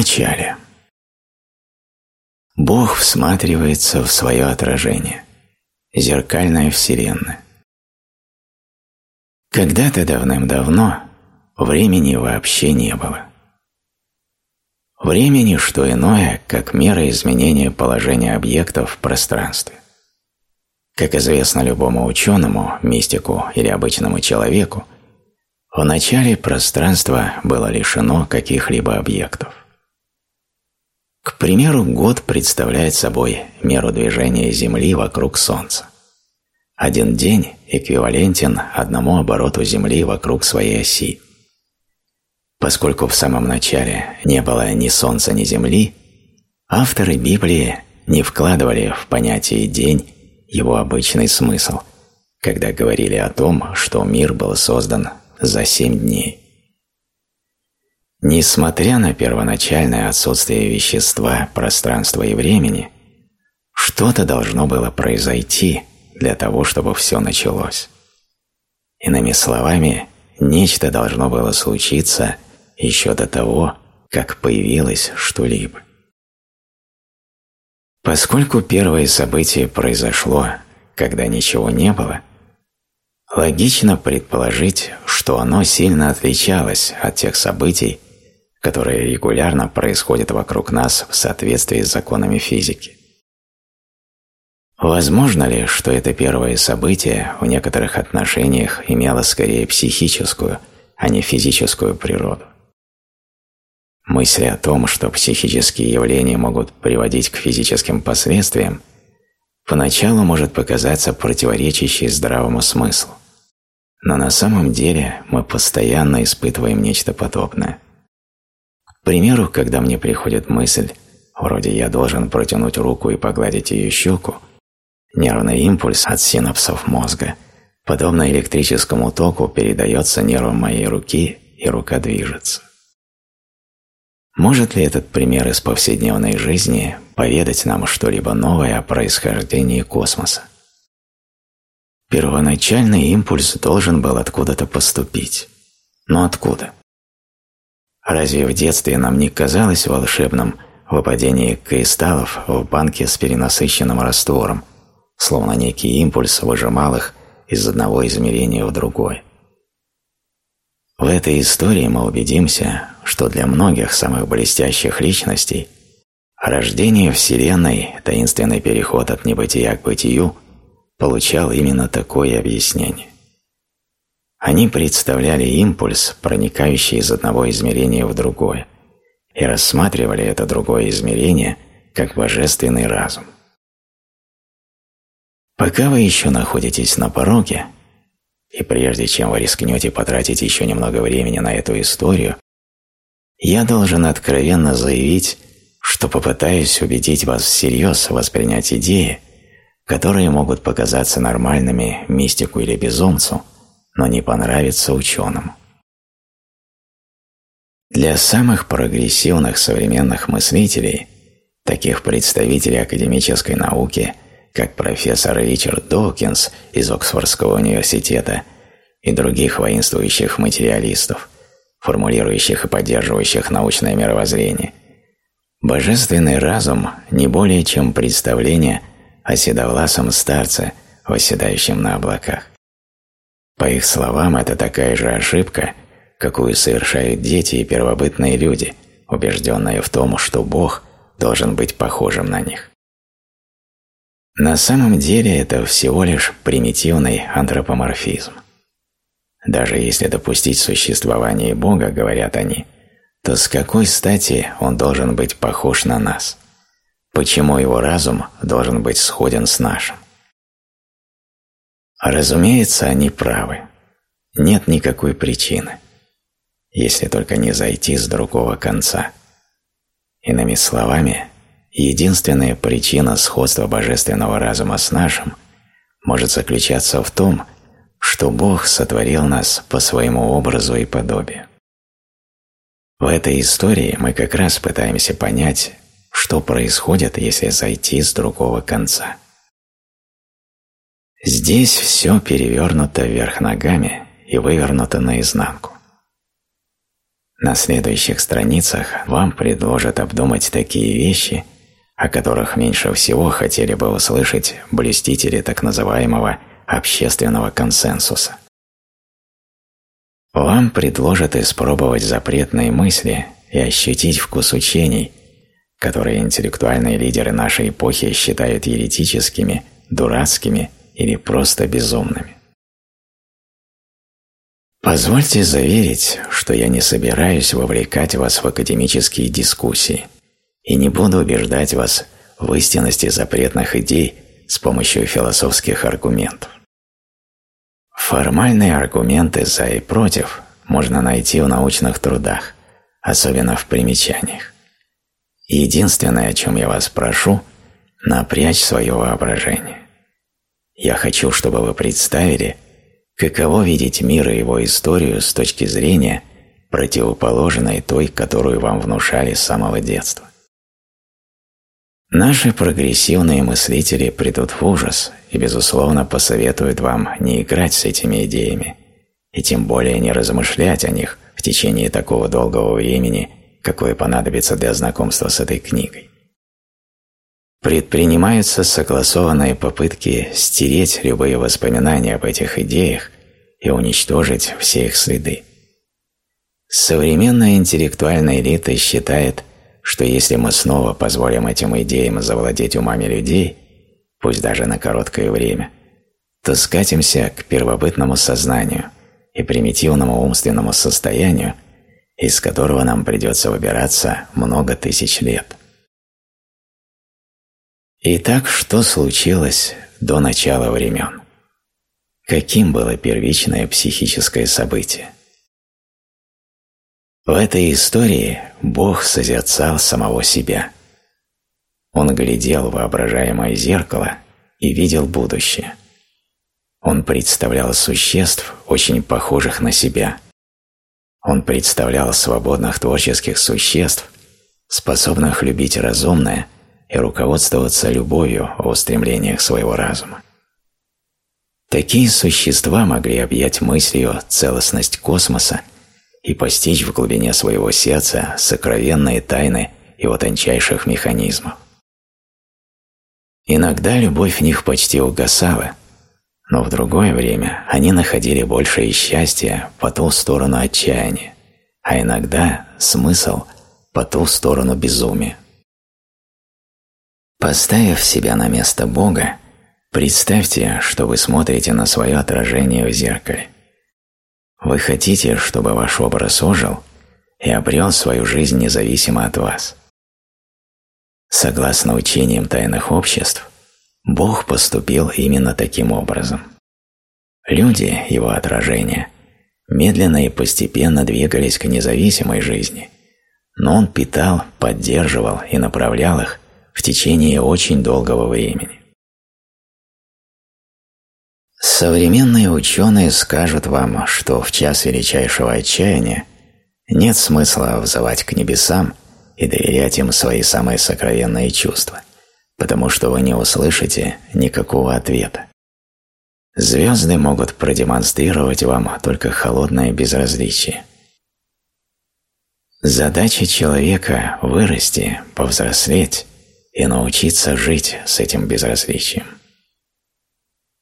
начале. Бог всматривается в свое отражение, зеркальная вселенная. Когда-то давным-давно времени вообще не было. Времени – что иное, как мера изменения положения объектов в пространстве. Как известно любому ученому, мистику или обычному человеку, в начале пространство было лишено каких-либо объектов. К примеру, год представляет собой меру движения Земли вокруг Солнца. Один день эквивалентен одному обороту Земли вокруг своей оси. Поскольку в самом начале не было ни Солнца, ни Земли, авторы Библии не вкладывали в понятие «день» его обычный смысл, когда говорили о том, что мир был создан за семь дней. Несмотря на первоначальное отсутствие вещества, пространства и времени, что-то должно было произойти для того, чтобы все началось. Иными словами, нечто должно было случиться еще до того, как появилось что-либо. Поскольку первое событие произошло, когда ничего не было, логично предположить, что оно сильно отличалось от тех событий, которые регулярно происходят вокруг нас в соответствии с законами физики. Возможно ли, что это первое событие в некоторых отношениях имело скорее психическую, а не физическую природу? Мысль о том, что психические явления могут приводить к физическим последствиям, поначалу может показаться противоречащей здравому смыслу. Но на самом деле мы постоянно испытываем нечто подобное. Примеру, когда мне приходит мысль, вроде я должен протянуть руку и погладить ее щеку, нервный импульс от синапсов мозга, подобно электрическому току, передается нервам моей руки, и рука движется. Может ли этот пример из повседневной жизни поведать нам что-либо новое о происхождении космоса? Первоначальный импульс должен был откуда-то поступить. Но откуда? Разве в детстве нам не казалось волшебным выпадение кристаллов в банке с перенасыщенным раствором, словно некий импульс выжимал их из одного измерения в другое? В этой истории мы убедимся, что для многих самых блестящих личностей рождение Вселенной, таинственный переход от небытия к бытию, получал именно такое объяснение. Они представляли импульс, проникающий из одного измерения в другое, и рассматривали это другое измерение как божественный разум. Пока вы еще находитесь на пороге – и прежде чем вы рискнете потратить еще немного времени на эту историю, я должен откровенно заявить, что попытаюсь убедить вас всерьез воспринять идеи, которые могут показаться нормальными мистику или безумцу, но не понравиться ученому. Для самых прогрессивных современных мыслителей, таких представителей академической науки – как профессор Ричард Доукинс из Оксфордского университета и других воинствующих материалистов, формулирующих и поддерживающих научное мировоззрение, божественный разум не более чем представление о седовласом старце, восседающем на облаках. По их словам, это такая же ошибка, какую совершают дети и первобытные люди, убежденные в том, что Бог должен быть похожим на них. На самом деле это всего лишь примитивный антропоморфизм. Даже если допустить существование Бога, говорят они, то с какой стати он должен быть похож на нас? Почему его разум должен быть сходен с нашим? Разумеется, они правы. Нет никакой причины, если только не зайти с другого конца. Иными словами, единственная причина сходства божественного разума с нашим может заключаться в том, что Бог сотворил нас по своему образу и подобию. В этой истории мы как раз пытаемся понять, что происходит, если зайти с другого конца. Здесь все перевернуто вверх ногами и вывернуто наизнанку. На следующих страницах вам предложат обдумать такие вещи, о которых меньше всего хотели бы услышать блюстители так называемого общественного консенсуса. Вам предложат испробовать запретные мысли и ощутить вкус учений, которые интеллектуальные лидеры нашей эпохи считают еретическими, дурацкими или просто безумными. Позвольте заверить, что я не собираюсь вовлекать вас в академические дискуссии и не буду убеждать вас в истинности запретных идей с помощью философских аргументов. Формальные аргументы «за» и «против» можно найти в научных трудах, особенно в примечаниях. Единственное, о чем я вас прошу – напрячь свое воображение. Я хочу, чтобы вы представили, каково видеть мир и его историю с точки зрения, противоположной той, которую вам внушали с самого детства. Наши прогрессивные мыслители придут в ужас и, безусловно, посоветуют вам не играть с этими идеями и тем более не размышлять о них в течение такого долгого времени, какое понадобится для знакомства с этой книгой предпринимаются согласованные попытки стереть любые воспоминания об этих идеях и уничтожить все их следы. Современная интеллектуальная элита считает, что если мы снова позволим этим идеям завладеть умами людей, пусть даже на короткое время, то скатимся к первобытному сознанию и примитивному умственному состоянию, из которого нам придется выбираться много тысяч лет. Итак, что случилось до начала времен? Каким было первичное психическое событие? В этой истории Бог созерцал самого себя. Он глядел в воображаемое зеркало и видел будущее. Он представлял существ, очень похожих на себя. Он представлял свободных творческих существ, способных любить разумное – и руководствоваться любовью в устремлениях своего разума. Такие существа могли объять мыслью целостность космоса и постичь в глубине своего сердца сокровенные тайны его тончайших механизмов. Иногда любовь в них почти угасала, но в другое время они находили большее счастье по ту сторону отчаяния, а иногда смысл по ту сторону безумия. Поставив себя на место Бога, представьте, что вы смотрите на свое отражение в зеркале. Вы хотите, чтобы ваш образ ожил и обрел свою жизнь независимо от вас. Согласно учениям тайных обществ, Бог поступил именно таким образом. Люди, его отражения, медленно и постепенно двигались к независимой жизни, но он питал, поддерживал и направлял их в течение очень долгого времени. Современные ученые скажут вам, что в час величайшего отчаяния нет смысла взывать к небесам и доверять им свои самые сокровенные чувства, потому что вы не услышите никакого ответа. Звезды могут продемонстрировать вам только холодное безразличие. Задача человека – вырасти, повзрослеть и научиться жить с этим безразличием.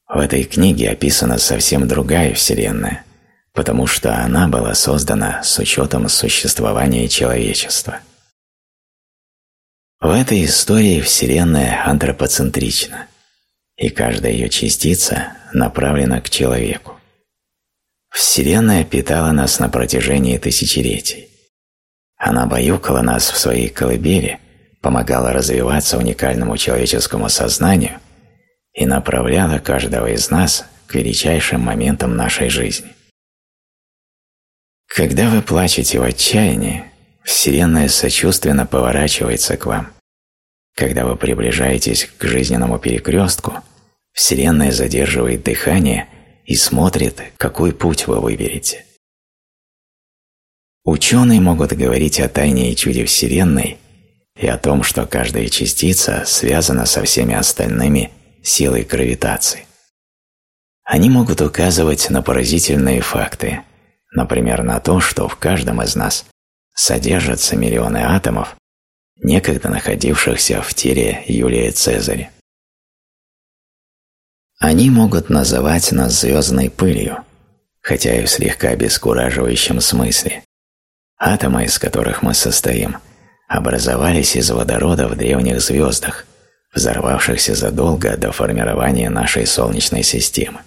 В этой книге описана совсем другая Вселенная, потому что она была создана с учетом существования человечества. В этой истории Вселенная антропоцентрична, и каждая ее частица направлена к человеку. Вселенная питала нас на протяжении тысячелетий. Она баюкала нас в своей колыбели – помогала развиваться уникальному человеческому сознанию и направляла каждого из нас к величайшим моментам нашей жизни. Когда вы плачете в отчаянии, Вселенная сочувственно поворачивается к вам. Когда вы приближаетесь к жизненному перекрестку, Вселенная задерживает дыхание и смотрит, какой путь вы выберете. Ученые могут говорить о тайне и чуде Вселенной и о том, что каждая частица связана со всеми остальными силой гравитации. Они могут указывать на поразительные факты, например, на то, что в каждом из нас содержатся миллионы атомов, некогда находившихся в теле Юлия Цезаря. Они могут называть нас звездной пылью, хотя и в слегка обескураживающем смысле. Атомы, из которых мы состоим, образовались из водорода в древних звездах, взорвавшихся задолго до формирования нашей Солнечной системы.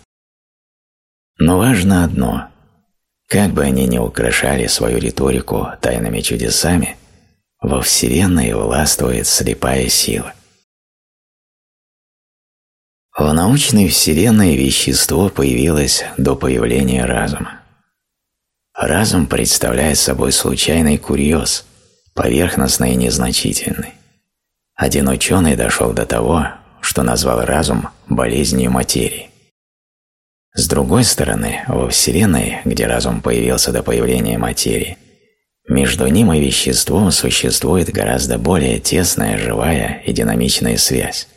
Но важно одно – как бы они ни украшали свою риторику тайными чудесами, во Вселенной властвует слепая сила. В научной Вселенной вещество появилось до появления разума. Разум представляет собой случайный курьез, поверхностный и незначительный. Один ученый дошел до того, что назвал разум болезнью материи. С другой стороны, во Вселенной, где разум появился до появления материи, между ним и веществом существует гораздо более тесная, живая и динамичная связь.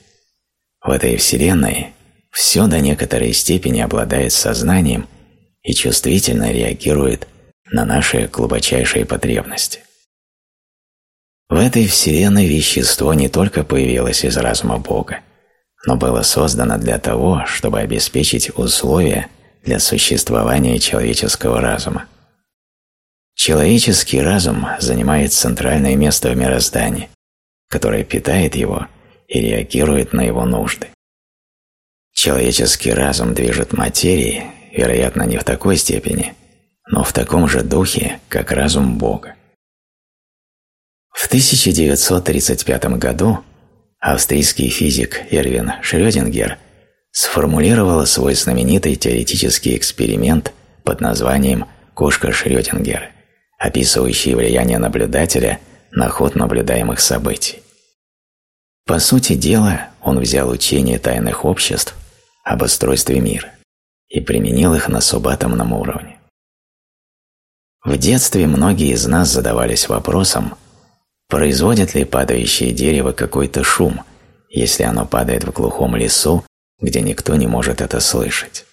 В этой Вселенной все до некоторой степени обладает сознанием и чувствительно реагирует на наши глубочайшие потребности. В этой Вселенной вещество не только появилось из разума Бога, но было создано для того, чтобы обеспечить условия для существования человеческого разума. Человеческий разум занимает центральное место в мироздании, которое питает его и реагирует на его нужды. Человеческий разум движет материей, вероятно, не в такой степени, но в таком же духе, как разум Бога. В 1935 году австрийский физик Эрвин Шрёдингер сформулировал свой знаменитый теоретический эксперимент под названием «Кошка Шрёдингера», описывающий влияние наблюдателя на ход наблюдаемых событий. По сути дела, он взял учение тайных обществ об устройстве мира и применил их на субатомном уровне. В детстве многие из нас задавались вопросом, Производит ли падающее дерево какой-то шум, если оно падает в глухом лесу, где никто не может это слышать?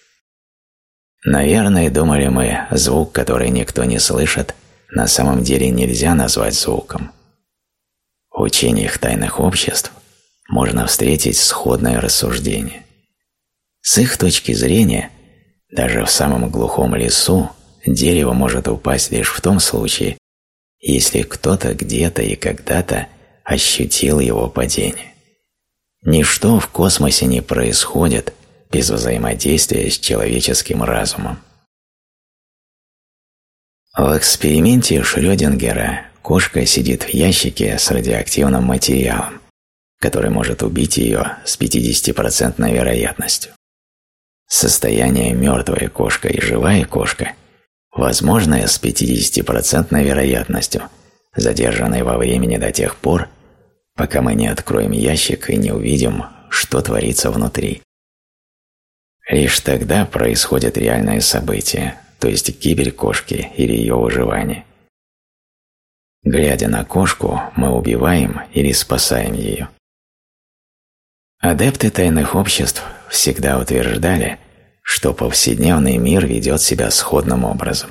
Наверное, думали мы, звук, который никто не слышит, на самом деле нельзя назвать звуком. В учениях тайных обществ можно встретить сходное рассуждение. С их точки зрения, даже в самом глухом лесу дерево может упасть лишь в том случае, если кто-то где-то и когда-то ощутил его падение. Ничто в космосе не происходит без взаимодействия с человеческим разумом. В эксперименте Шрёдингера кошка сидит в ящике с радиоактивным материалом, который может убить ее с 50% вероятностью. Состояние мертвая кошка и живая кошка возможное с 50% вероятностью, задержанной во времени до тех пор, пока мы не откроем ящик и не увидим, что творится внутри. Лишь тогда происходит реальное событие, то есть гибель кошки или ее выживание. Глядя на кошку, мы убиваем или спасаем ее. Адепты тайных обществ всегда утверждали, что повседневный мир ведет себя сходным образом.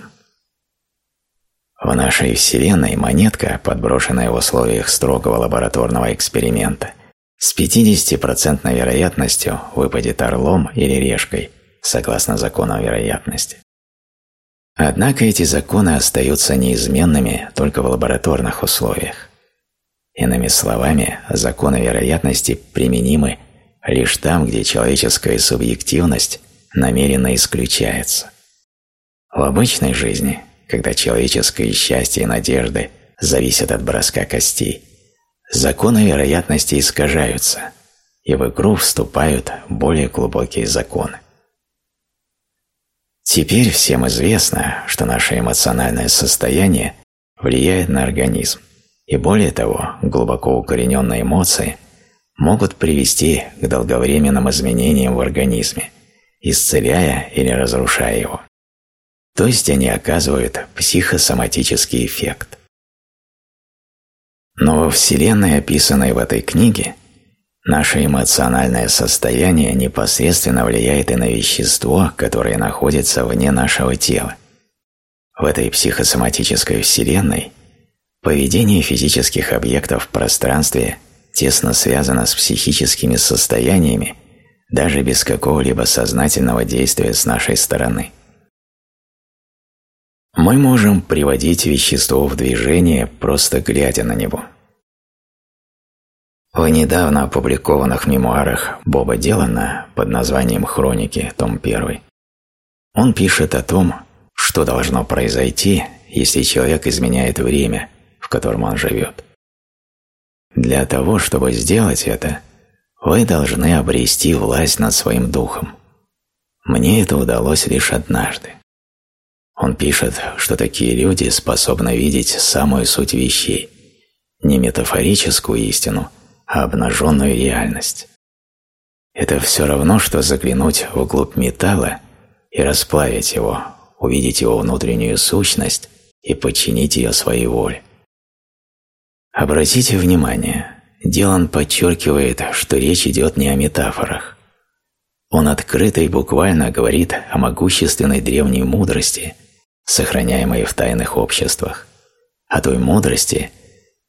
В нашей Вселенной монетка, подброшенная в условиях строгого лабораторного эксперимента, с 50% вероятностью выпадет орлом или решкой, согласно законам вероятности. Однако эти законы остаются неизменными только в лабораторных условиях. Иными словами, законы вероятности применимы лишь там, где человеческая субъективность намеренно исключается. В обычной жизни, когда человеческое счастье и надежды зависят от броска костей, законы вероятности искажаются, и в игру вступают более глубокие законы. Теперь всем известно, что наше эмоциональное состояние влияет на организм, и более того, глубоко укорененные эмоции могут привести к долговременным изменениям в организме – исцеляя или разрушая его. То есть они оказывают психосоматический эффект. Но во Вселенной, описанной в этой книге, наше эмоциональное состояние непосредственно влияет и на вещество, которое находится вне нашего тела. В этой психосоматической Вселенной Поведение физических объектов в пространстве тесно связано с психическими состояниями даже без какого-либо сознательного действия с нашей стороны. Мы можем приводить вещество в движение, просто глядя на него. В недавно опубликованных мемуарах Боба Дилана под названием «Хроники», том 1, он пишет о том, что должно произойти, если человек изменяет время, в котором он живет. Для того, чтобы сделать это, вы должны обрести власть над своим духом. Мне это удалось лишь однажды. Он пишет, что такие люди способны видеть самую суть вещей, не метафорическую истину, а обнаженную реальность. Это все равно, что заглянуть вглубь металла и расплавить его, увидеть его внутреннюю сущность и подчинить ее своей воле. Обратите внимание, Дилан подчеркивает, что речь идет не о метафорах. Он открыто и буквально говорит о могущественной древней мудрости, сохраняемой в тайных обществах, о той мудрости,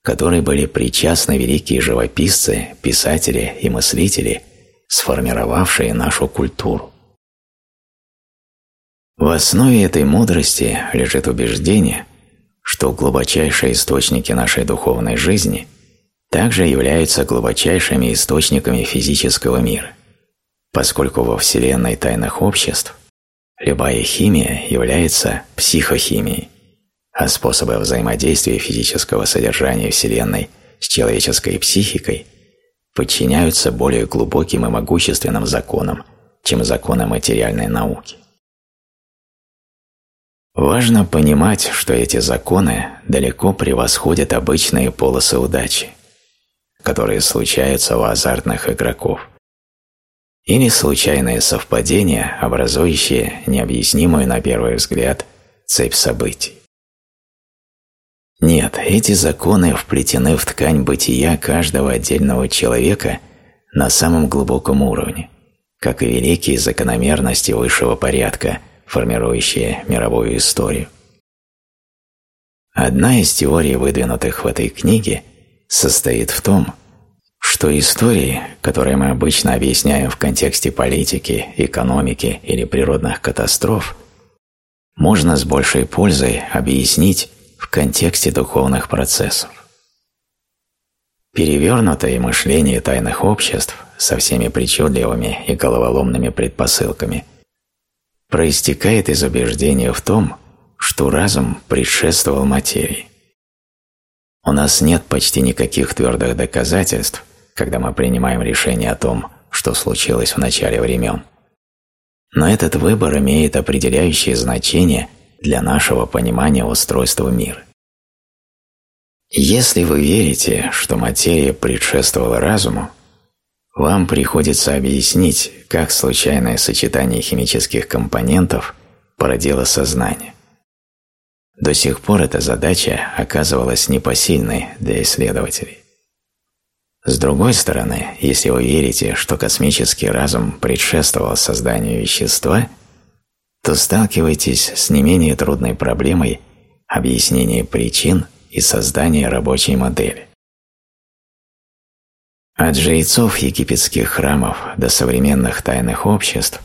которой были причастны великие живописцы, писатели и мыслители, сформировавшие нашу культуру. В основе этой мудрости лежит убеждение, что глубочайшие источники нашей духовной жизни – также являются глубочайшими источниками физического мира, поскольку во Вселенной тайных обществ любая химия является психохимией, а способы взаимодействия физического содержания Вселенной с человеческой психикой подчиняются более глубоким и могущественным законам, чем законы материальной науки. Важно понимать, что эти законы далеко превосходят обычные полосы удачи – которые случаются у азартных игроков, или случайные совпадения, образующие необъяснимую на первый взгляд цепь событий. Нет, эти законы вплетены в ткань бытия каждого отдельного человека на самом глубоком уровне, как и великие закономерности высшего порядка, формирующие мировую историю. Одна из теорий, выдвинутых в этой книге, состоит в том, что истории, которые мы обычно объясняем в контексте политики, экономики или природных катастроф, можно с большей пользой объяснить в контексте духовных процессов. Перевернутое мышление тайных обществ со всеми причудливыми и головоломными предпосылками проистекает из убеждения в том, что разум предшествовал материи. У нас нет почти никаких твердых доказательств, когда мы принимаем решение о том, что случилось в начале времен. Но этот выбор имеет определяющее значение для нашего понимания устройства мира. Если вы верите, что материя предшествовала разуму, вам приходится объяснить, как случайное сочетание химических компонентов породило сознание. До сих пор эта задача оказывалась непосильной для исследователей. С другой стороны, если вы верите, что космический разум предшествовал созданию вещества, то сталкиваетесь с не менее трудной проблемой объяснения причин и создания рабочей модели. От жрецов египетских храмов до современных тайных обществ,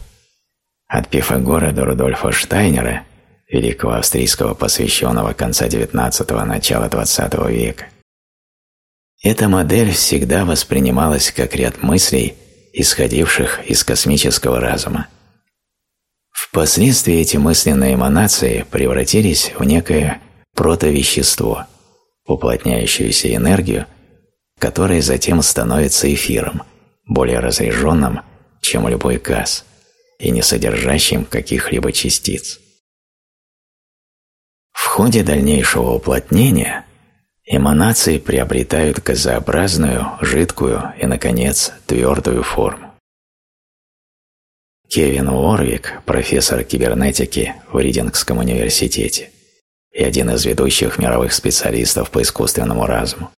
от Пифагора до Рудольфа Штайнера – великого австрийского посвященного конца XIX – начала XX века. Эта модель всегда воспринималась как ряд мыслей, исходивших из космического разума. Впоследствии эти мысленные эманации превратились в некое протовещество, уплотняющуюся энергию, которая затем становится эфиром, более разряженным, чем любой газ, и не содержащим каких-либо частиц. Ходе дальнейшего уплотнения эманации приобретают газообразную, жидкую и, наконец, твердую форму. Кевин Уорвик, профессор кибернетики в Ридингском университете и один из ведущих мировых специалистов по искусственному разуму,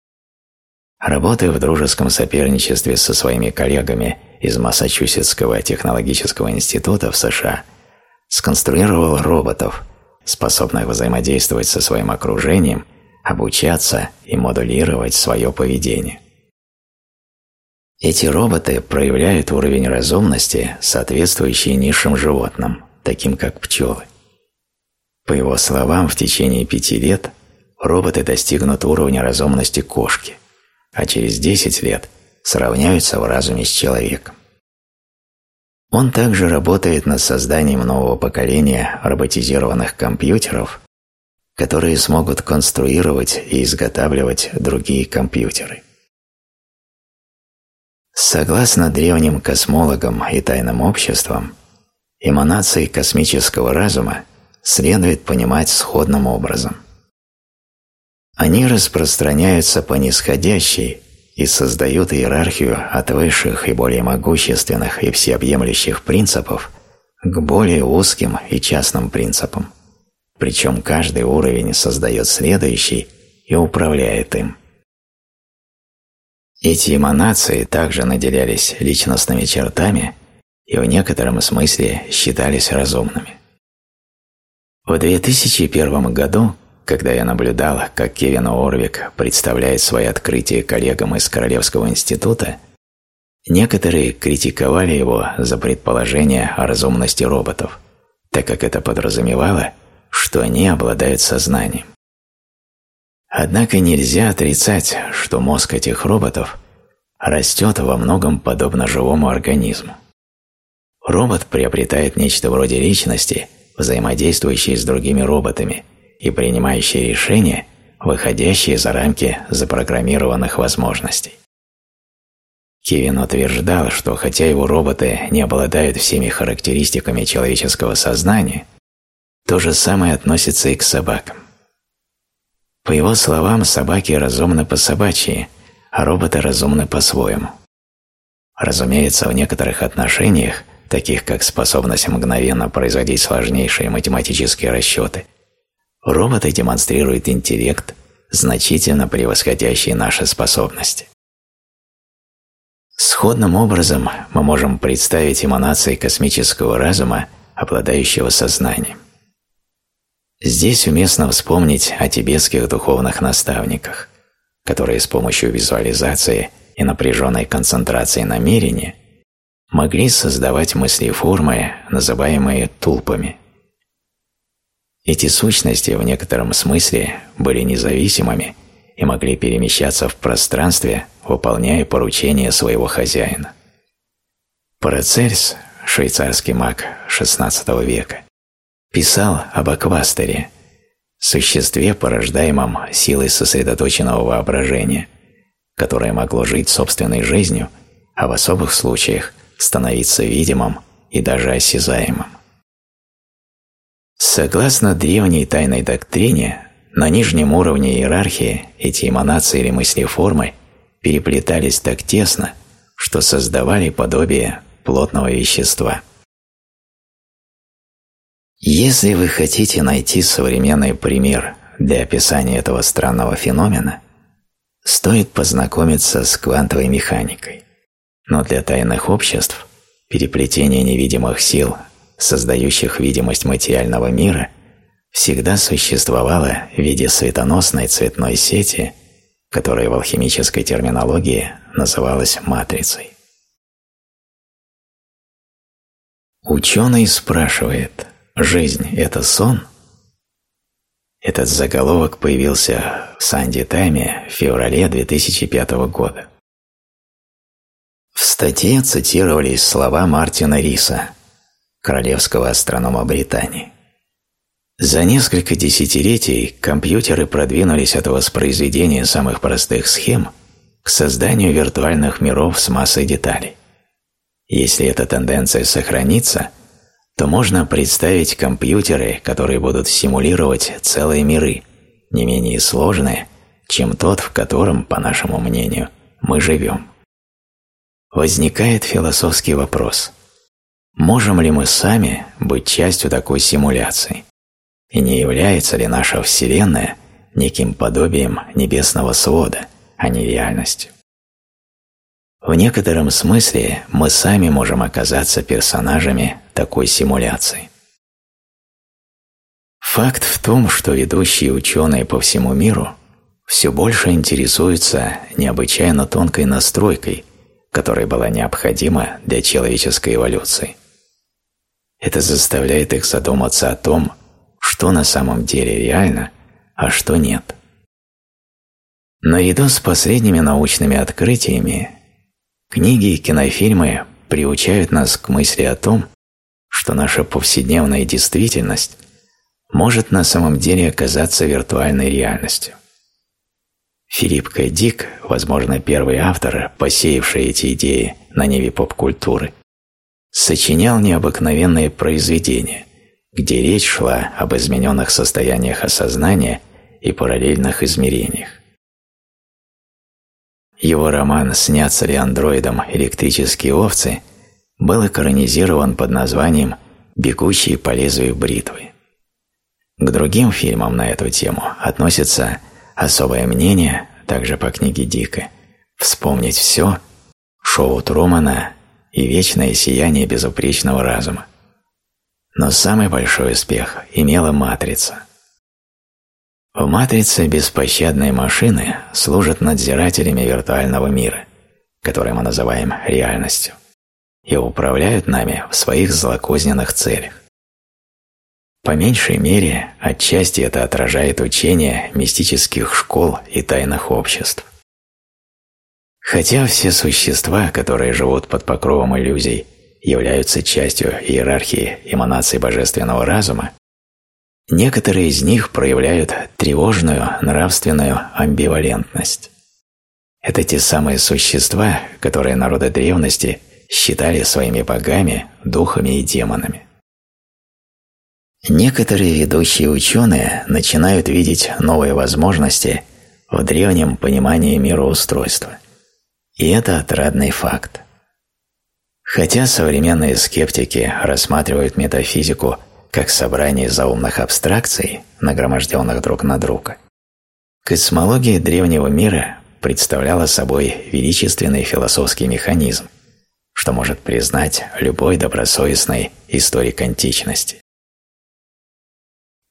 работая в дружеском соперничестве со своими коллегами из Массачусетского технологического института в США, сконструировал роботов – способных взаимодействовать со своим окружением обучаться и модулировать свое поведение. Эти роботы проявляют уровень разумности, соответствующий низшим животным, таким как пчелы. По его словам, в течение пяти лет роботы достигнут уровня разумности кошки, а через 10 лет сравняются в разуме с человеком. Он также работает над созданием нового поколения роботизированных компьютеров, которые смогут конструировать и изготавливать другие компьютеры. Согласно древним космологам и тайным обществам, эманации космического разума следует понимать сходным образом. Они распространяются по нисходящей и создают иерархию от высших и более могущественных и всеобъемлющих принципов к более узким и частным принципам, причем каждый уровень создает следующий и управляет им. Эти эманации также наделялись личностными чертами и в некотором смысле считались разумными. В 2001 году, когда я наблюдал, как Кевин Орвик представляет свои открытия коллегам из Королевского института, некоторые критиковали его за предположение о разумности роботов, так как это подразумевало, что они обладают сознанием. Однако нельзя отрицать, что мозг этих роботов растет во многом подобно живому организму. Робот приобретает нечто вроде личности, взаимодействующей с другими роботами и принимающей решения, выходящие за рамки запрограммированных возможностей. Кевин утверждал, что хотя его роботы не обладают всеми характеристиками человеческого сознания, то же самое относится и к собакам. По его словам, собаки разумны по-собачьи, а роботы разумны по-своему. Разумеется, в некоторых отношениях, таких как способность мгновенно производить сложнейшие математические расчеты, роботы демонстрируют интеллект, значительно превосходящий наши способности. Сходным образом мы можем представить эманации космического разума, обладающего сознанием. Здесь уместно вспомнить о тибетских духовных наставниках, которые с помощью визуализации и напряженной концентрации намерения могли создавать мысли-формы, называемые тулпами. Эти сущности в некотором смысле были независимыми и могли перемещаться в пространстве, выполняя поручения своего хозяина. Парацельс, швейцарский маг XVI века, писал об аквастере, существе, порождаемом силой сосредоточенного воображения, которое могло жить собственной жизнью, а в особых случаях становиться видимым и даже осязаемым. Согласно древней тайной доктрине, на нижнем уровне иерархии эти эманации или мысли-формы переплетались так тесно, что создавали подобие плотного вещества – если вы хотите найти современный пример для описания этого странного феномена, стоит познакомиться с квантовой механикой. Но для тайных обществ переплетение невидимых сил, создающих видимость материального мира, всегда существовало в виде светоносной цветной сети, которая в алхимической терминологии называлась матрицей. Ученый спрашивает – «Жизнь – это сон?» Этот заголовок появился в Санди Тайме в феврале 2005 года. В статье цитировались слова Мартина Риса, королевского астронома Британии. За несколько десятилетий компьютеры продвинулись от воспроизведения самых простых схем к созданию виртуальных миров с массой деталей. Если эта тенденция сохранится, то можно представить компьютеры, которые будут симулировать целые миры, не менее сложные, чем тот, в котором, по нашему мнению, мы живем. Возникает философский вопрос. Можем ли мы сами быть частью такой симуляции? И не является ли наша Вселенная неким подобием небесного свода, а не реальностью? В некотором смысле мы сами можем оказаться персонажами такой симуляции. Факт в том, что ведущие ученые по всему миру все больше интересуются необычайно тонкой настройкой, которая была необходима для человеческой эволюции. Это заставляет их задуматься о том, что на самом деле реально, а что нет. Наряду с последними научными открытиями книги и кинофильмы приучают нас к мысли о том, что наша повседневная действительность может на самом деле оказаться виртуальной реальностью. Филипп К. Дик, возможно, первый автор, посеявший эти идеи на небе поп-культуры, сочинял необыкновенные произведения, где речь шла об измененных состояниях осознания и параллельных измерениях. Его роман «Снятся ли андроидом электрические овцы» был экранизирован под названием «Бегущие по лезвию бритвы». К другим фильмам на эту тему относятся «Особое мнение», также по книге Дика, «Вспомнить все», «Шоу Трумана» и «Вечное сияние безупречного разума». Но самый большой успех имела «Матрица». В «Матрице» беспощадные машины служат надзирателями виртуального мира, который мы называем реальностью, и управляют нами в своих злокозненных целях. По меньшей мере, отчасти это отражает учение мистических школ и тайных обществ. Хотя все существа, которые живут под покровом иллюзий, являются частью иерархии эманаций божественного разума, некоторые из них проявляют тревожную нравственную амбивалентность. Это те самые существа, которые народы древности считали своими богами, духами и демонами. Некоторые ведущие ученые начинают видеть новые возможности в древнем понимании мироустройства – и это отрадный факт. Хотя современные скептики рассматривают метафизику как собрание заумных абстракций, нагроможденных друг на друга, космология древнего мира представляла собой величественный философский механизм, что может признать любой добросовестный историк античности.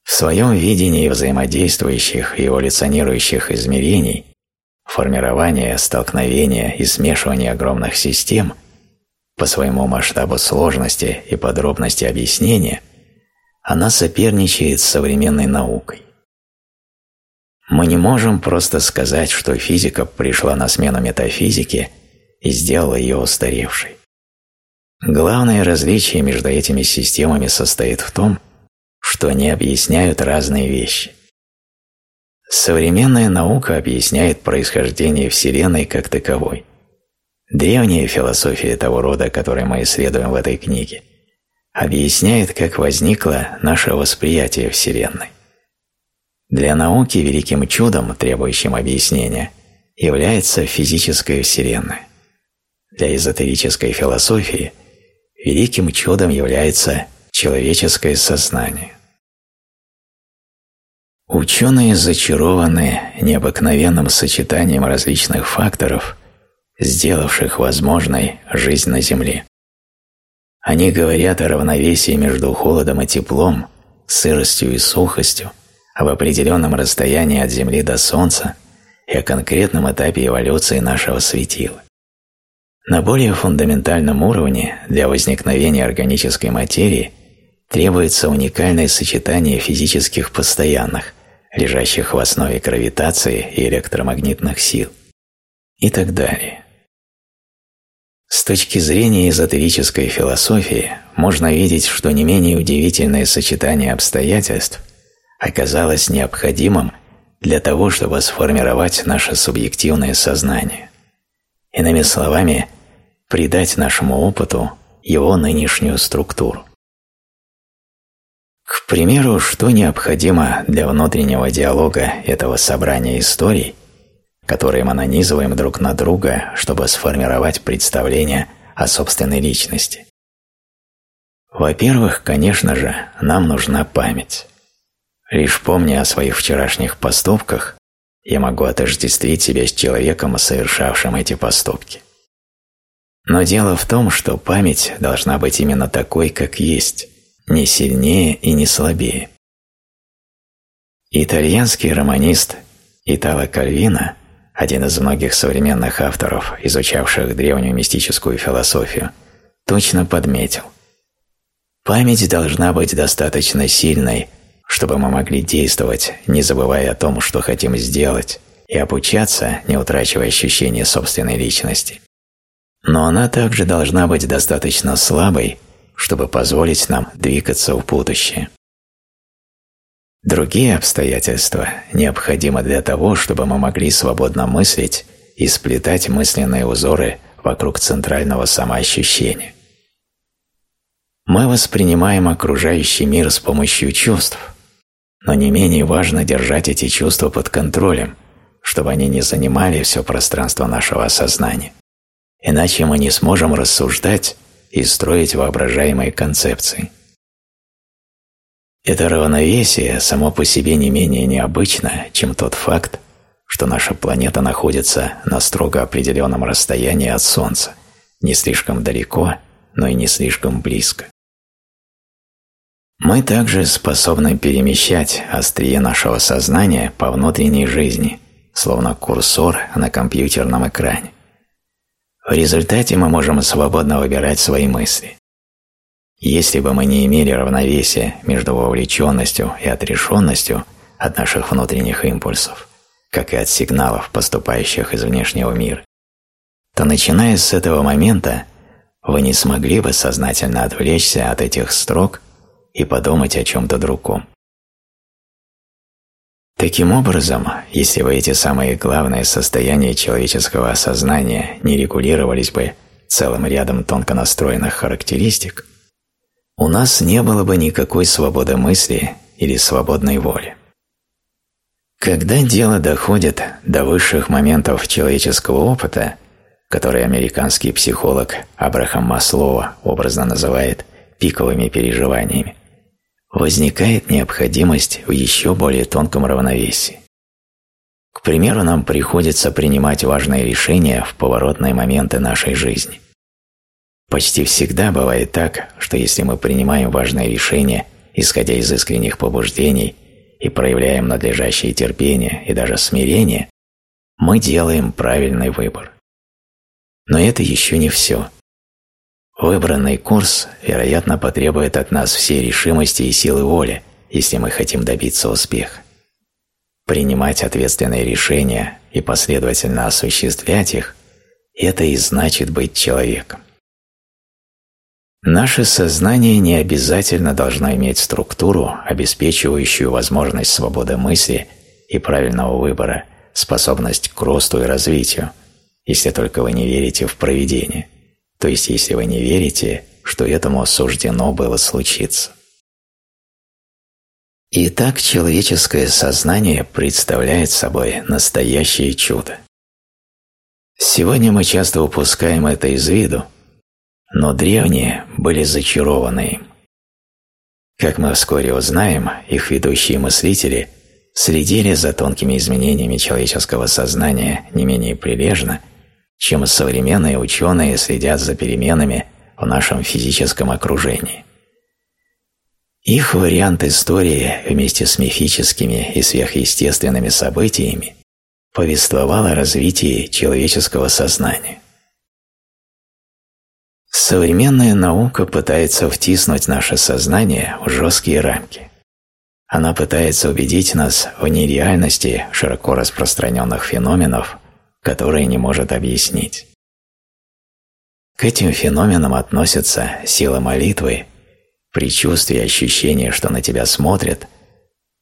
В своем видении взаимодействующих и эволюционирующих измерений формирование, столкновение и смешивание огромных систем по своему масштабу сложности и подробности объяснения, она соперничает с современной наукой. Мы не можем просто сказать, что физика пришла на смену метафизике и сделала ее устаревшей. Главное различие между этими системами состоит в том, что они объясняют разные вещи. Современная наука объясняет происхождение Вселенной как таковой. Древняя философия того рода, который мы исследуем в этой книге, объясняет, как возникло наше восприятие Вселенной. Для науки великим чудом, требующим объяснения, является физическая Вселенная. Для эзотерической философии великим чудом является человеческое сознание. Ученые зачарованы необыкновенным сочетанием различных факторов, сделавших возможной жизнь на Земле. Они говорят о равновесии между холодом и теплом, сыростью и сухостью, об определенном расстоянии от Земли до Солнца и о конкретном этапе эволюции нашего светила. На более фундаментальном уровне для возникновения органической материи требуется уникальное сочетание физических постоянных, лежащих в основе гравитации и электромагнитных сил и так далее. С точки зрения эзотерической философии можно видеть, что не менее удивительное сочетание обстоятельств оказалось необходимым для того, чтобы сформировать наше субъективное сознание. Иными словами, придать нашему опыту его нынешнюю структуру. К примеру, что необходимо для внутреннего диалога этого собрания историй, которые мы нанизываем друг на друга, чтобы сформировать представление о собственной личности? Во-первых, конечно же, нам нужна память. Лишь помня о своих вчерашних поступках, я могу отождествить себя с человеком, совершавшим эти поступки. Но дело в том, что память должна быть именно такой, как есть, не сильнее и не слабее. Итальянский романист Итало Кальвина, один из многих современных авторов, изучавших древнюю мистическую философию, точно подметил. Память должна быть достаточно сильной, чтобы мы могли действовать, не забывая о том, что хотим сделать, и обучаться, не утрачивая ощущение собственной личности. Но она также должна быть достаточно слабой, чтобы позволить нам двигаться в будущее. Другие обстоятельства необходимы для того, чтобы мы могли свободно мыслить и сплетать мысленные узоры вокруг центрального самоощущения. Мы воспринимаем окружающий мир с помощью чувств, но не менее важно держать эти чувства под контролем, чтобы они не занимали все пространство нашего сознания. Иначе мы не сможем рассуждать и строить воображаемые концепции. Это равновесие само по себе не менее необычно, чем тот факт, что наша планета находится на строго определенном расстоянии от Солнца, не слишком далеко, но и не слишком близко. Мы также способны перемещать острие нашего сознания по внутренней жизни, словно курсор на компьютерном экране. В результате мы можем свободно выбирать свои мысли. Если бы мы не имели равновесия между вовлеченностью и отрешенностью от наших внутренних импульсов, как и от сигналов, поступающих из внешнего мира, то начиная с этого момента вы не смогли бы сознательно отвлечься от этих строк и подумать о чем-то другом. Таким образом, если бы эти самые главные состояния человеческого сознания не регулировались бы целым рядом тонко настроенных характеристик, у нас не было бы никакой свободы мысли или свободной воли. Когда дело доходит до высших моментов человеческого опыта, который американский психолог Абрахам Маслоу образно называет пиковыми переживаниями, возникает необходимость в еще более тонком равновесии. К примеру, нам приходится принимать важные решения в поворотные моменты нашей жизни. Почти всегда бывает так, что если мы принимаем важное решение, исходя из искренних побуждений, и проявляем надлежащее терпение и даже смирение, мы делаем правильный выбор. Но это еще не все. Выбранный курс, вероятно, потребует от нас всей решимости и силы воли, если мы хотим добиться успеха. Принимать ответственные решения и последовательно осуществлять их – это и значит быть человеком. Наше сознание не обязательно должно иметь структуру, обеспечивающую возможность свободы мысли и правильного выбора, способность к росту и развитию, если только вы не верите в провидение – то есть если вы не верите, что этому суждено было случиться. Итак, человеческое сознание представляет собой настоящее чудо. Сегодня мы часто упускаем это из виду, но древние были зачарованы им. Как мы вскоре узнаем, их ведущие мыслители следили за тонкими изменениями человеческого сознания не менее прилежно – чем современные ученые следят за переменами в нашем физическом окружении. Их вариант истории вместе с мифическими и сверхъестественными событиями повествовал о развитии человеческого сознания. Современная наука пытается втиснуть наше сознание в жесткие рамки. Она пытается убедить нас в нереальности широко распространенных феноменов которые не может объяснить. К этим феноменам относятся сила молитвы, предчувствие ощущения, что на тебя смотрят,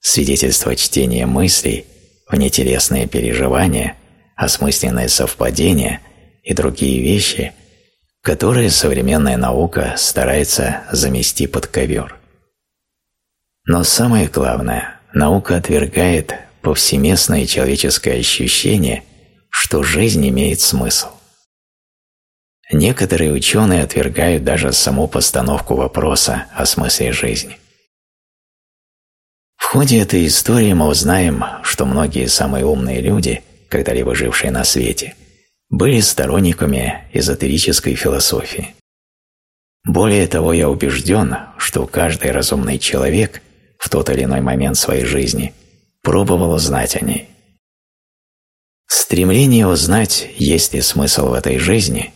свидетельство чтения мыслей, внетелесные переживания, осмысленное совпадение и другие вещи, которые современная наука старается замести под ковер. Но самое главное, наука отвергает повсеместное человеческое ощущение – что жизнь имеет смысл. Некоторые ученые отвергают даже саму постановку вопроса о смысле жизни. В ходе этой истории мы узнаем, что многие самые умные люди, когда-либо жившие на свете, были сторонниками эзотерической философии. Более того, я убежден, что каждый разумный человек в тот или иной момент своей жизни пробовал узнать о ней. Стремление узнать, есть ли смысл в этой жизни,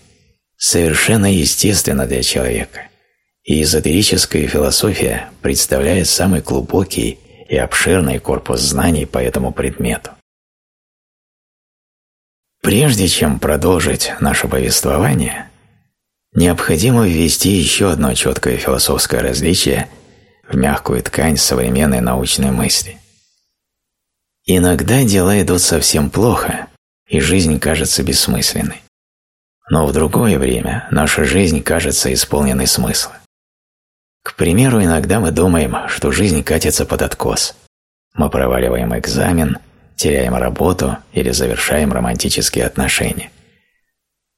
совершенно естественно для человека, и эзотерическая философия представляет самый глубокий и обширный корпус знаний по этому предмету. Прежде чем продолжить наше повествование, необходимо ввести еще одно четкое философское различие в мягкую ткань современной научной мысли. Иногда дела идут совсем плохо, и жизнь кажется бессмысленной. Но в другое время наша жизнь кажется исполненной смысла. К примеру, иногда мы думаем, что жизнь катится под откос. Мы проваливаем экзамен – теряем работу или завершаем романтические отношения.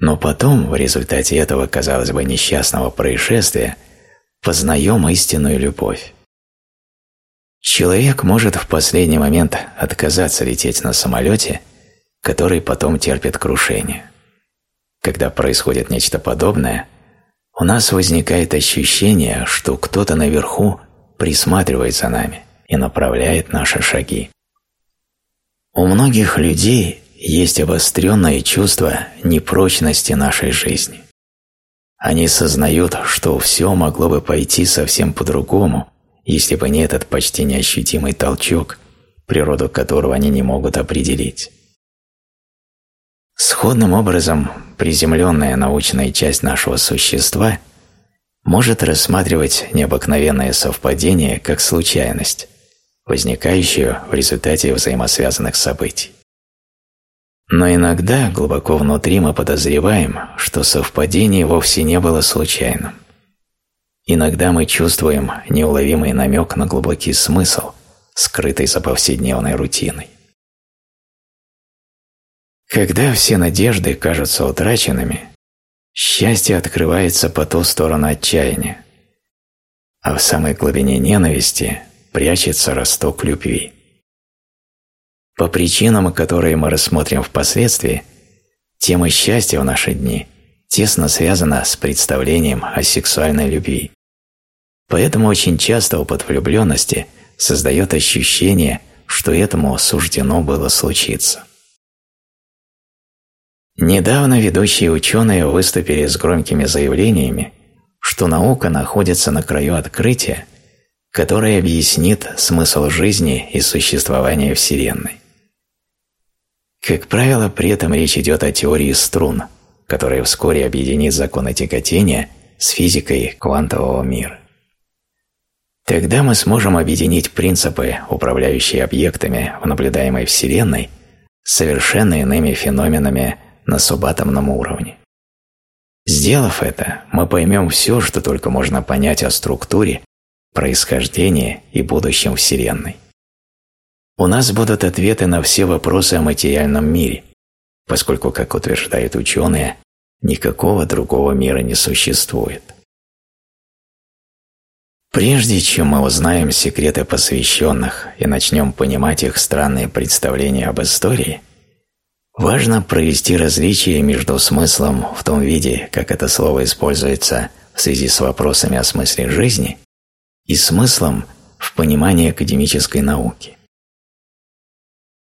Но потом, в результате этого, казалось бы, несчастного происшествия, познаем истинную любовь. Человек может в последний момент отказаться лететь на самолете, который потом терпит крушение. Когда происходит нечто подобное, у нас возникает ощущение, что кто-то наверху присматривает за нами и направляет наши шаги. У многих людей есть обостренное чувство непрочности нашей жизни. Они сознают, что все могло бы пойти совсем по-другому, если бы не этот почти неощутимый толчок, природу которого они не могут определить. Сходным образом, приземленная научная часть нашего существа может рассматривать необыкновенное совпадение как случайность, возникающую в результате взаимосвязанных событий. Но иногда глубоко внутри мы подозреваем, что совпадение вовсе не было случайным. Иногда мы чувствуем неуловимый намек на глубокий смысл, скрытый за повседневной рутиной. Когда все надежды кажутся утраченными, счастье открывается по ту сторону отчаяния, а в самой глубине ненависти прячется росток любви. По причинам, которые мы рассмотрим впоследствии, тема счастья в наши дни тесно связана с представлением о сексуальной любви. Поэтому очень часто опыт влюбленности создает ощущение, что этому суждено было случиться. Недавно ведущие ученые выступили с громкими заявлениями, что наука находится на краю открытия, который объяснит смысл жизни и существования Вселенной. Как правило, при этом речь идет о теории струн, которая вскоре объединит законы тяготения с физикой квантового мира. Тогда мы сможем объединить принципы, управляющие объектами в наблюдаемой Вселенной, с совершенно иными феноменами на субатомном уровне. Сделав это, мы поймем все, что только можно понять о структуре происхождении и будущем Вселенной. У нас будут ответы на все вопросы о материальном мире, поскольку, как утверждают ученые, никакого другого мира не существует. Прежде чем мы узнаем секреты посвященных и начнем понимать их странные представления об истории, важно провести различие между смыслом в том виде, как это слово используется в связи с вопросами о смысле жизни, и смыслом в понимании академической науки.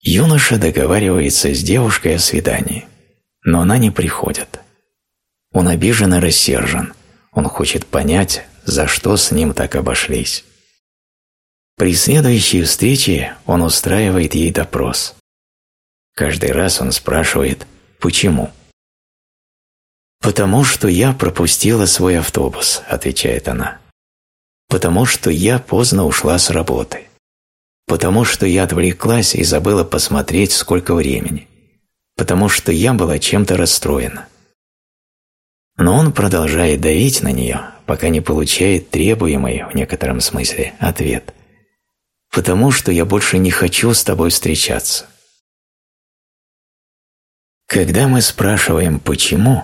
Юноша договаривается с девушкой о свидании, но она не приходит. Он обижен и рассержен, он хочет понять, за что с ним так обошлись. При следующей встрече он устраивает ей допрос. Каждый раз он спрашивает «почему?». «Потому что я пропустила свой автобус», – отвечает она потому что я поздно ушла с работы, потому что я отвлеклась и забыла посмотреть, сколько времени, потому что я была чем-то расстроена. Но он продолжает давить на нее, пока не получает требуемый, в некотором смысле, ответ. «Потому что я больше не хочу с тобой встречаться». Когда мы спрашиваем «почему»,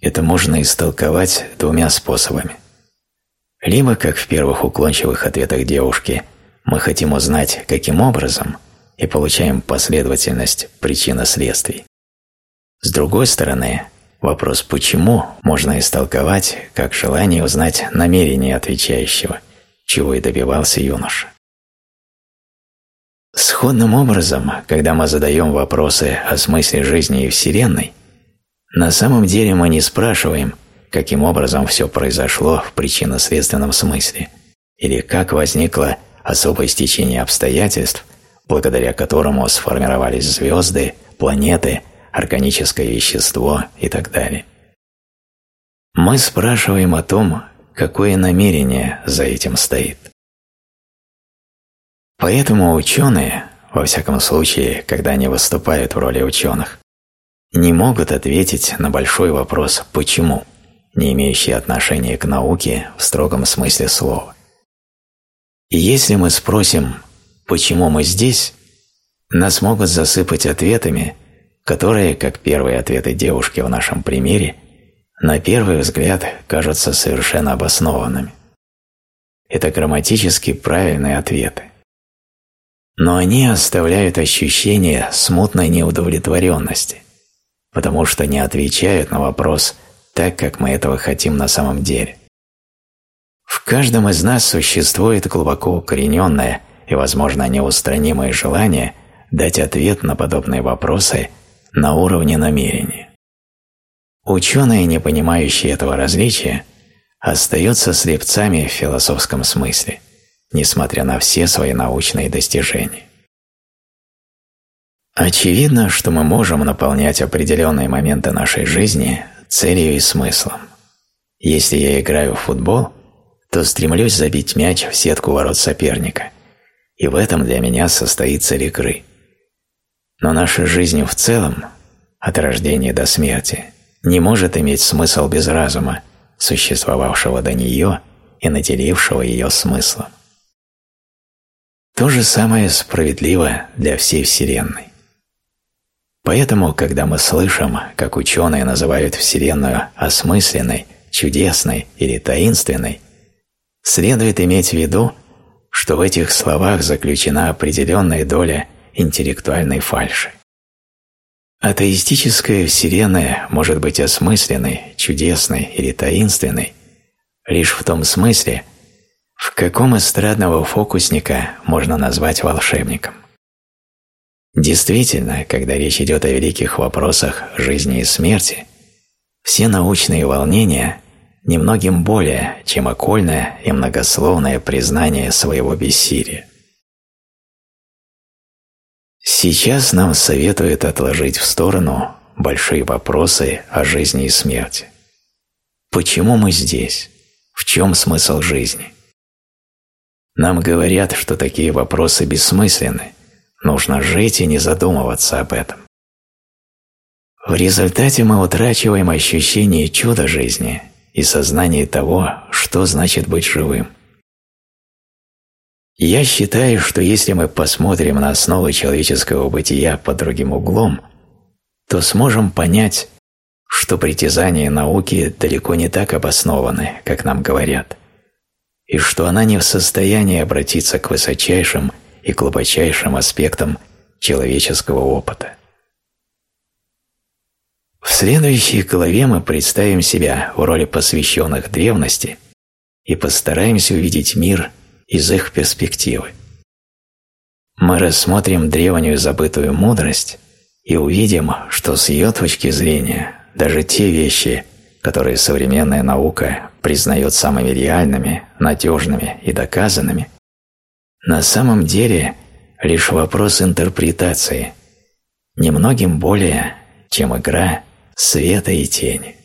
это можно истолковать двумя способами. Либо, как в первых уклончивых ответах девушки, мы хотим узнать, каким образом, и получаем последовательность причинно-следствий. С другой стороны, вопрос «почему» можно истолковать как желание узнать намерение отвечающего, чего и добивался юноша. Сходным образом, когда мы задаем вопросы о смысле жизни и Вселенной, на самом деле мы не спрашиваем, каким образом все произошло в причинно-следственном смысле, или как возникло особое стечение обстоятельств, благодаря которому сформировались звезды, планеты, органическое вещество и так далее. Мы спрашиваем о том, какое намерение за этим стоит. Поэтому ученые, во всяком случае, когда они выступают в роли ученых, не могут ответить на большой вопрос «почему?», не имеющий отношения к науке в строгом смысле слова. И если мы спросим «почему мы здесь?», нас могут засыпать ответами, которые, как первые ответы девушки в нашем примере, на первый взгляд кажутся совершенно обоснованными. Это грамматически правильные ответы но они оставляют ощущение смутной неудовлетворенности, потому что не отвечают на вопрос так, как мы этого хотим на самом деле. В каждом из нас существует глубоко укорененное и, возможно, неустранимое желание дать ответ на подобные вопросы на уровне намерения. Ученые, не понимающие этого различия, остаются слепцами в философском смысле – несмотря на все свои научные достижения. Очевидно, что мы можем наполнять определенные моменты нашей жизни целью и смыслом. Если я играю в футбол, то стремлюсь забить мяч в сетку ворот соперника, и в этом для меня состоит цель игры. Но наша жизнь в целом, от рождения до смерти, не может иметь смысл без разума, существовавшего до нее и наделившего ее смыслом. То же самое справедливо для всей Вселенной. Поэтому, когда мы слышим, как ученые называют Вселенную осмысленной, чудесной или таинственной, следует иметь в виду, что в этих словах заключена определенная доля интеллектуальной фальши. Атеистическая Вселенная может быть осмысленной, чудесной или таинственной лишь в том смысле, в каком эстрадного фокусника можно назвать волшебником? Действительно, когда речь идет о великих вопросах жизни и смерти, все научные волнения немногим более, чем окольное и многословное признание своего бессилия. Сейчас нам советуют отложить в сторону большие вопросы о жизни и смерти. Почему мы здесь? В чем смысл жизни? Нам говорят, что такие вопросы бессмысленны, нужно жить и не задумываться об этом. В результате мы утрачиваем ощущение чуда жизни и сознание того, что значит быть живым. Я считаю, что если мы посмотрим на основы человеческого бытия под другим углом, то сможем понять, что притязания науки далеко не так обоснованы, как нам говорят – и что она не в состоянии обратиться к высочайшим и глубочайшим аспектам человеческого опыта. В следующей главе мы представим себя в роли посвященных древности и постараемся увидеть мир из их перспективы. Мы рассмотрим древнюю забытую мудрость и увидим, что с ее точки зрения даже те вещи, которые современная наука признает самыми реальными, надежными и доказанными, на самом деле лишь вопрос интерпретации, немногим более, чем игра света и тени.